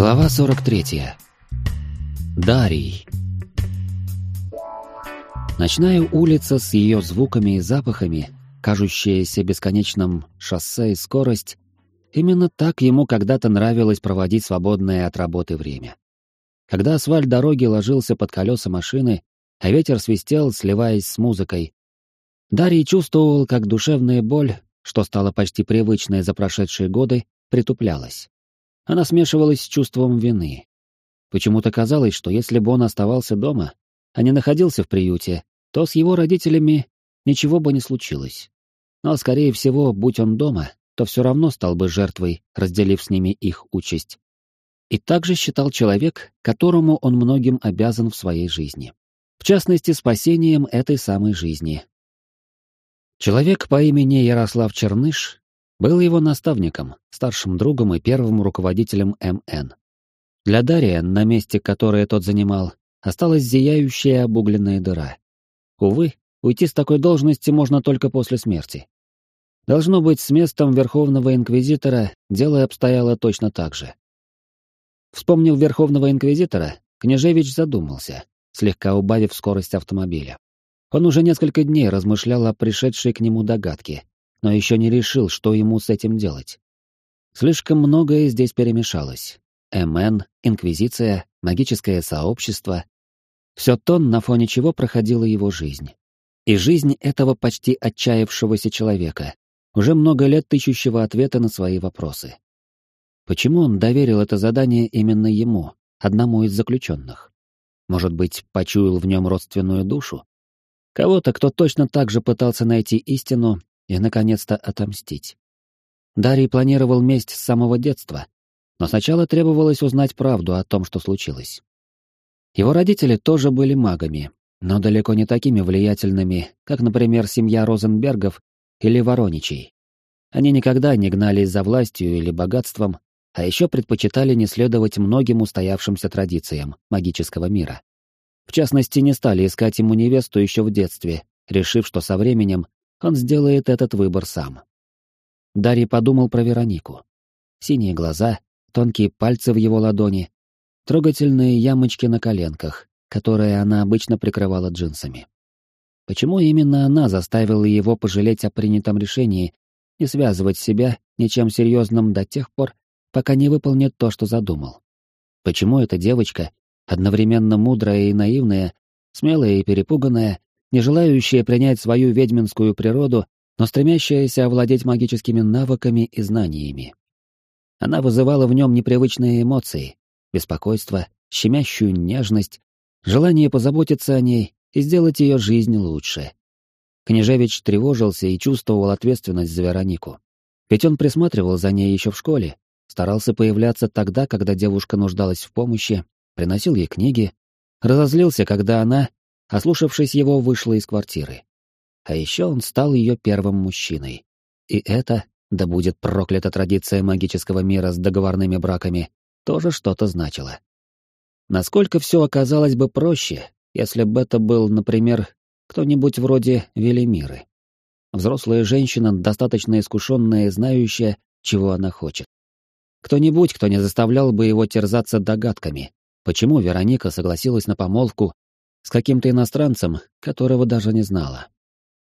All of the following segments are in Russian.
Глава 43. Дарий. Ночная улица с ее звуками и запахами, кажущаяся бесконечным шоссе и скорость, именно так ему когда-то нравилось проводить свободное от работы время. Когда асфальт дороги ложился под колеса машины, а ветер свистел, сливаясь с музыкой, Дарий чувствовал, как душевная боль, что стало почти привычной за прошедшие годы, притуплялась. Она смешивалась с чувством вины. Почему-то казалось, что если бы он оставался дома, а не находился в приюте, то с его родителями ничего бы не случилось. Но, скорее всего, будь он дома, то все равно стал бы жертвой, разделив с ними их участь. И также считал человек, которому он многим обязан в своей жизни. В частности, спасением этой самой жизни. Человек по имени Ярослав Черныш был его наставником, старшим другом и первым руководителем МН. Для Дария, на месте, которое тот занимал, осталась зияющая обугленная дыра. Увы, уйти с такой должности можно только после смерти. Должно быть, с местом Верховного Инквизитора дело обстояло точно так же. Вспомнив Верховного Инквизитора, Княжевич задумался, слегка убавив скорость автомобиля. Он уже несколько дней размышлял о пришедшей к нему догадке, но еще не решил, что ему с этим делать. Слишком многое здесь перемешалось. МН, Инквизиция, магическое сообщество. Все то, на фоне чего проходила его жизнь. И жизнь этого почти отчаявшегося человека, уже много лет тыщущего ответа на свои вопросы. Почему он доверил это задание именно ему, одному из заключенных? Может быть, почуял в нем родственную душу? Кого-то, кто точно так же пытался найти истину и, наконец-то, отомстить. Дарий планировал месть с самого детства, но сначала требовалось узнать правду о том, что случилось. Его родители тоже были магами, но далеко не такими влиятельными, как, например, семья Розенбергов или Вороничей. Они никогда не гнались за властью или богатством, а еще предпочитали не следовать многим устоявшимся традициям магического мира. В частности, не стали искать ему невесту еще в детстве, решив, что со временем он сделает этот выбор сам. Дарий подумал про Веронику. Синие глаза, тонкие пальцы в его ладони, трогательные ямочки на коленках, которые она обычно прикрывала джинсами. Почему именно она заставила его пожалеть о принятом решении и связывать себя ничем серьезным до тех пор, пока не выполнит то, что задумал? Почему эта девочка, одновременно мудрая и наивная, смелая и перепуганная, не желающая принять свою ведьминскую природу, но стремящаяся овладеть магическими навыками и знаниями. Она вызывала в нем непривычные эмоции, беспокойство, щемящую нежность, желание позаботиться о ней и сделать ее жизнь лучше. Княжевич тревожился и чувствовал ответственность за Веронику. Ведь он присматривал за ней еще в школе, старался появляться тогда, когда девушка нуждалась в помощи, приносил ей книги, разозлился, когда она Ослушавшись его, вышла из квартиры. А еще он стал ее первым мужчиной. И это, да будет проклята традиция магического мира с договорными браками, тоже что-то значило. Насколько все оказалось бы проще, если бы это был, например, кто-нибудь вроде Велимиры. Взрослая женщина, достаточно искушенная и знающая, чего она хочет. Кто-нибудь, кто не заставлял бы его терзаться догадками, почему Вероника согласилась на помолвку с каким-то иностранцем, которого даже не знала.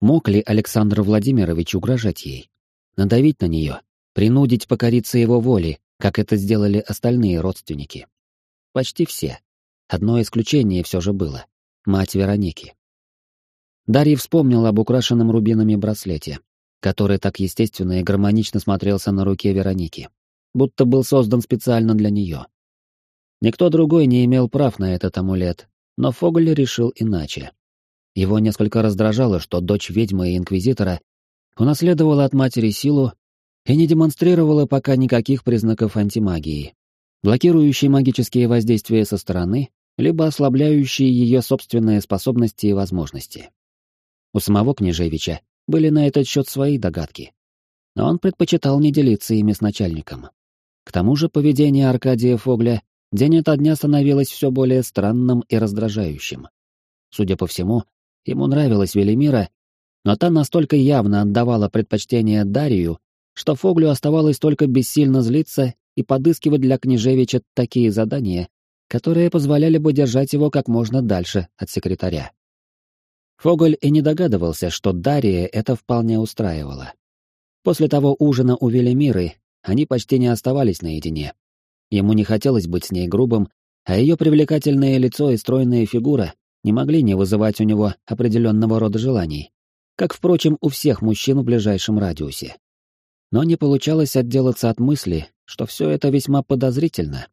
Мог ли Александр Владимирович угрожать ей? Надавить на нее? Принудить покориться его воле, как это сделали остальные родственники? Почти все. Одно исключение все же было. Мать Вероники. Дарья вспомнил об украшенном рубинами браслете, который так естественно и гармонично смотрелся на руке Вероники, будто был создан специально для нее. Никто другой не имел прав на этот амулет, но Фоголь решил иначе. Его несколько раздражало, что дочь ведьмы и инквизитора унаследовала от матери силу и не демонстрировала пока никаких признаков антимагии, блокирующей магические воздействия со стороны, либо ослабляющие ее собственные способности и возможности. У самого княжевича были на этот счет свои догадки, но он предпочитал не делиться ими с начальником. К тому же поведение Аркадия Фогля день ото дня становилось все более странным и раздражающим. Судя по всему, ему нравилась Велимира, но та настолько явно отдавала предпочтение Дарию, что Фоглю оставалось только бессильно злиться и подыскивать для княжевича такие задания, которые позволяли бы держать его как можно дальше от секретаря. Фоголь и не догадывался, что Дарья это вполне устраивало. После того ужина у Велимиры они почти не оставались наедине. Ему не хотелось быть с ней грубым, а ее привлекательное лицо и стройная фигура не могли не вызывать у него определенного рода желаний, как, впрочем, у всех мужчин в ближайшем радиусе. Но не получалось отделаться от мысли, что все это весьма подозрительно.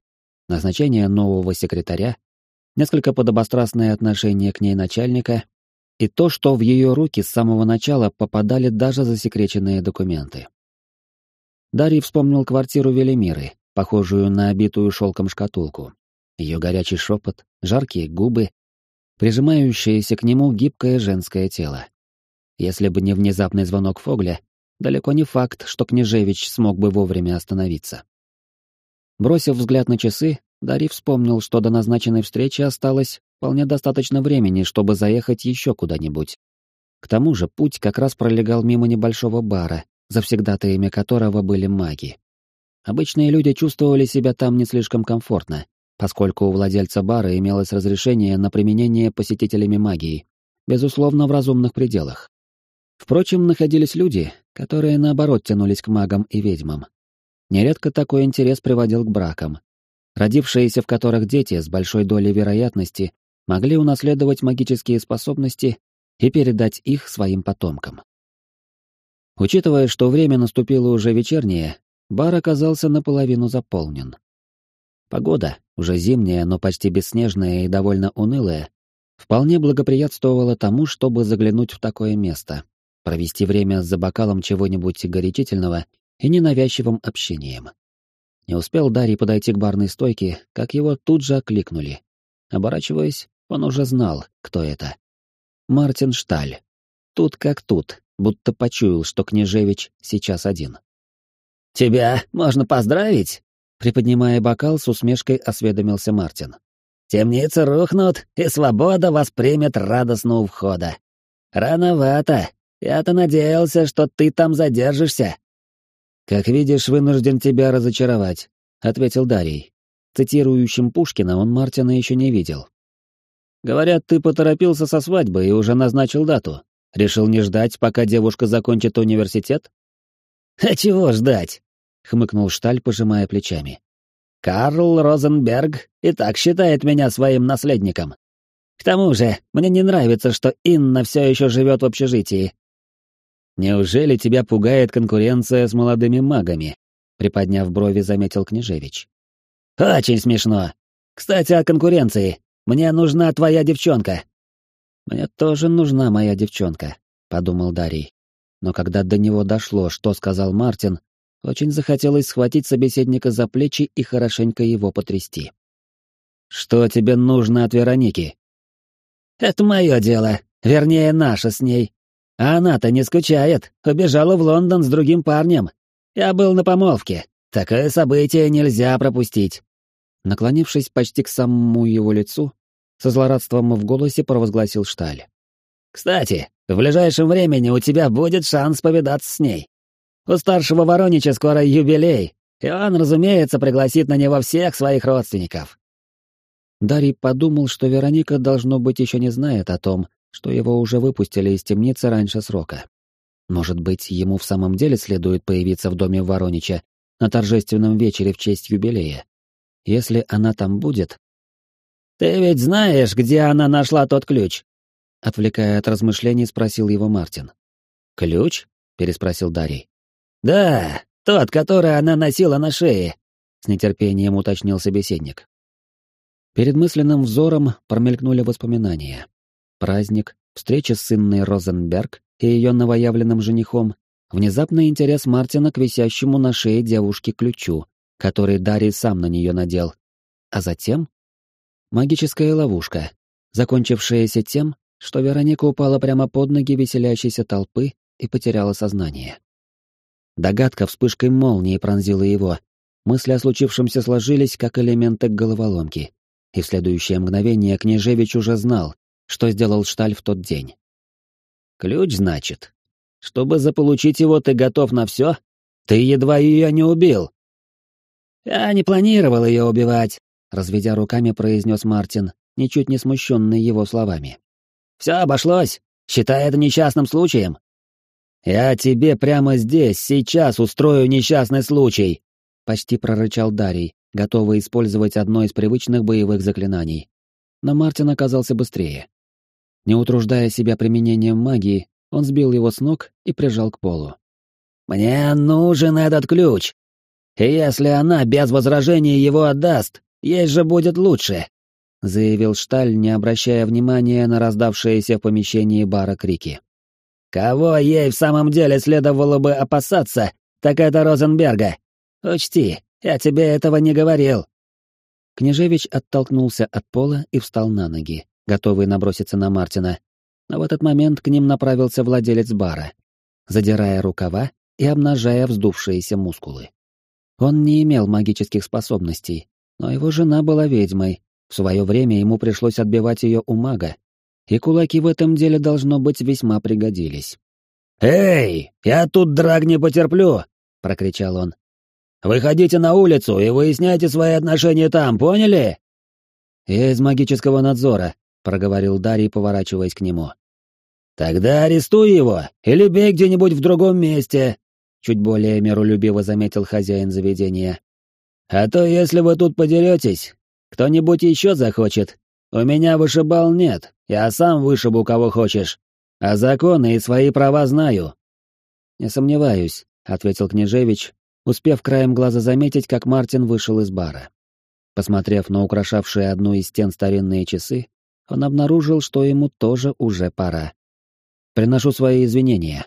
Назначение нового секретаря, несколько подобострастное отношение к ней начальника и то, что в ее руки с самого начала попадали даже засекреченные документы. Дарий вспомнил квартиру Велимиры, похожую на обитую шелком шкатулку. Ее горячий шепот, жаркие губы, прижимающееся к нему гибкое женское тело. Если бы не внезапный звонок Фогля, далеко не факт, что Княжевич смог бы вовремя остановиться. Бросив взгляд на часы, Дарий вспомнил, что до назначенной встречи осталось вполне достаточно времени, чтобы заехать еще куда-нибудь. К тому же путь как раз пролегал мимо небольшого бара, завсегдатаями которого были маги. Обычные люди чувствовали себя там не слишком комфортно, поскольку у владельца бара имелось разрешение на применение посетителями магии, безусловно, в разумных пределах. Впрочем, находились люди, которые наоборот тянулись к магам и ведьмам. Нередко такой интерес приводил к бракам, родившиеся в которых дети с большой долей вероятности могли унаследовать магические способности и передать их своим потомкам. Учитывая, что время наступило уже вечернее, бар оказался наполовину заполнен. Погода, уже зимняя, но почти бесснежная и довольно унылая, вполне благоприятствовала тому, чтобы заглянуть в такое место, провести время за бокалом чего-нибудь горячительного и ненавязчивым общением. Не успел Дарий подойти к барной стойке, как его тут же окликнули. Оборачиваясь, он уже знал, кто это. Мартин Шталь. Тут как тут, будто почуял, что Княжевич сейчас один. «Тебя можно поздравить?» Приподнимая бокал, с усмешкой осведомился Мартин. «Темницы рухнут, и свобода воспримет радостно у входа. Рановато. Я-то надеялся, что ты там задержишься». «Как видишь, вынужден тебя разочаровать», — ответил Дарий. Цитирующим Пушкина он Мартина еще не видел. «Говорят, ты поторопился со свадьбой и уже назначил дату. Решил не ждать, пока девушка закончит университет?» «А чего ждать?» — хмыкнул Шталь, пожимая плечами. «Карл Розенберг и так считает меня своим наследником. К тому же, мне не нравится, что Инна все еще живет в общежитии. «Неужели тебя пугает конкуренция с молодыми магами?» — приподняв брови, заметил Княжевич. «Очень смешно. Кстати, о конкуренции. Мне нужна твоя девчонка». «Мне тоже нужна моя девчонка», — подумал Дарий. Но когда до него дошло, что сказал Мартин, очень захотелось схватить собеседника за плечи и хорошенько его потрясти. «Что тебе нужно от Вероники?» «Это мое дело, вернее, наше с ней», а она-то не скучает, убежала в Лондон с другим парнем. Я был на помолвке. Такое событие нельзя пропустить. Наклонившись почти к самому его лицу, со злорадством в голосе провозгласил Шталь. «Кстати, в ближайшем времени у тебя будет шанс повидаться с ней. У старшего Воронича скоро юбилей, и он, разумеется, пригласит на него всех своих родственников». Дарий подумал, что Вероника, должно быть, еще не знает о том, что его уже выпустили из темницы раньше срока. Может быть, ему в самом деле следует появиться в доме Воронича на торжественном вечере в честь юбилея. Если она там будет... «Ты ведь знаешь, где она нашла тот ключ?» Отвлекая от размышлений, спросил его Мартин. «Ключ?» — переспросил Дарий. «Да, тот, который она носила на шее», — с нетерпением уточнил собеседник. Перед мысленным взором промелькнули воспоминания праздник, встреча с Инной Розенберг и ее новоявленным женихом, внезапный интерес Мартина к висящему на шее девушке ключу, который Дарий сам на нее надел. А затем магическая ловушка, закончившаяся тем, что Вероника упала прямо под ноги веселящейся толпы и потеряла сознание. Догадка вспышкой молнии пронзила его. Мысли о случившемся сложились как элементы головоломки. И в следующее мгновение Княжевич уже знал, что сделал Шталь в тот день. Ключ, значит. Чтобы заполучить его, ты готов на все? Ты едва ее не убил. Я не планировал ее убивать, разведя руками, произнес Мартин, ничуть не смущенный его словами. Все обошлось. Считай это несчастным случаем. Я тебе прямо здесь, сейчас устрою несчастный случай, почти прорычал Дарий, готовый использовать одно из привычных боевых заклинаний. Но Мартин оказался быстрее. Не утруждая себя применением магии, он сбил его с ног и прижал к полу. «Мне нужен этот ключ. И если она без возражений его отдаст, ей же будет лучше», — заявил Шталь, не обращая внимания на раздавшиеся в помещении бара крики. «Кого ей в самом деле следовало бы опасаться, так это Розенберга. Учти, я тебе этого не говорил». Княжевич оттолкнулся от пола и встал на ноги, готовый наброситься на Мартина. Но в этот момент к ним направился владелец бара, задирая рукава и обнажая вздувшиеся мускулы. Он не имел магических способностей, но его жена была ведьмой. В свое время ему пришлось отбивать ее у мага, и кулаки в этом деле, должно быть, весьма пригодились. «Эй, я тут драк не потерплю!» — прокричал он. «Выходите на улицу и выясняйте свои отношения там, поняли?» «Я из магического надзора», — проговорил Дарий, поворачиваясь к нему. «Тогда арестуй его или бей где-нибудь в другом месте», чуть более миролюбиво заметил хозяин заведения. А то если вы тут подеретесь, кто-нибудь еще захочет. У меня вышибал нет, я сам вышибу кого хочешь. А законы и свои права знаю. Не сомневаюсь, ответил княжевич, успев краем глаза заметить, как Мартин вышел из бара. Посмотрев на украшавшие одну из стен старинные часы, он обнаружил, что ему тоже уже пора. «Приношу свои извинения»,